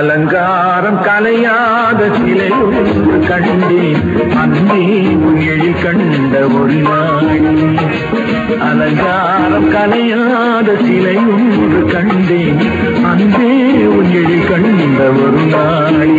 அலங்காரம் கலையாத சிலை ஒன்று கண்டேன் அன்பே உன் கண்ட ஒரு நாளி அலங்காரம் கலையாத சிலை ஒன்று கண்டேன் அன்பே உன் கண்ட ஒரு நாளி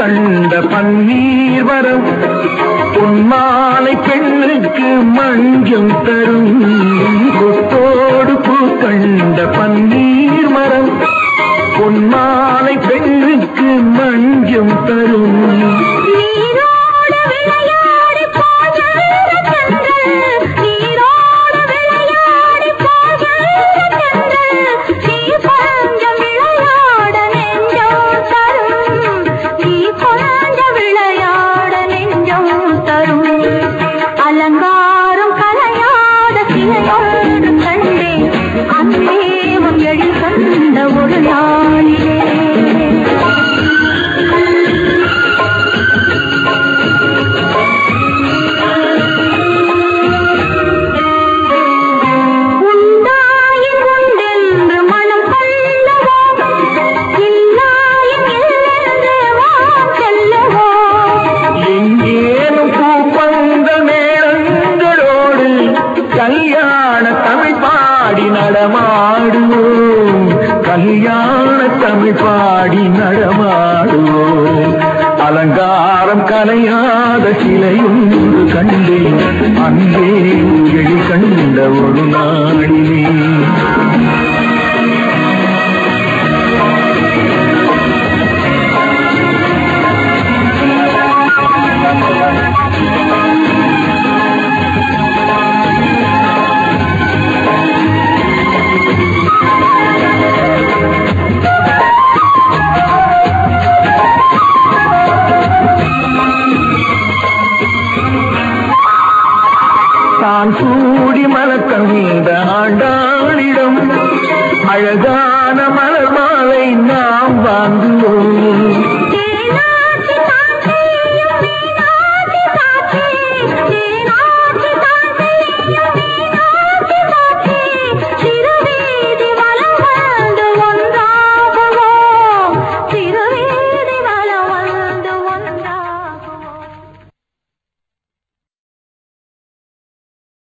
கண்ட பன்னீர் வரம் பொன்மாலை பெண்ணுக்கு மஞ்சம் தரும். கொத்தோடு பூ கண்ட பன்னீர் மரம் பொன்மாலை பெண்ணுக்கு மஞ்சம் தரும். நீரோடு பூப்பந்த மேளங்களோடு கல்யாண தமிழ் பாடி நடமாடுவோம். கல்யாண தமிழ் பாடி நடமாடுவோம். அலங்காரம் கலையாத சிலையொன்று கண்டேன். அன்பே எழி கண்ட ஒரு நாளிலே தான் சூடி மலக்கவிந்த ஆண்டாளிடம். அழகான மலர் மாலை நாம் வாழ்ந்தோம்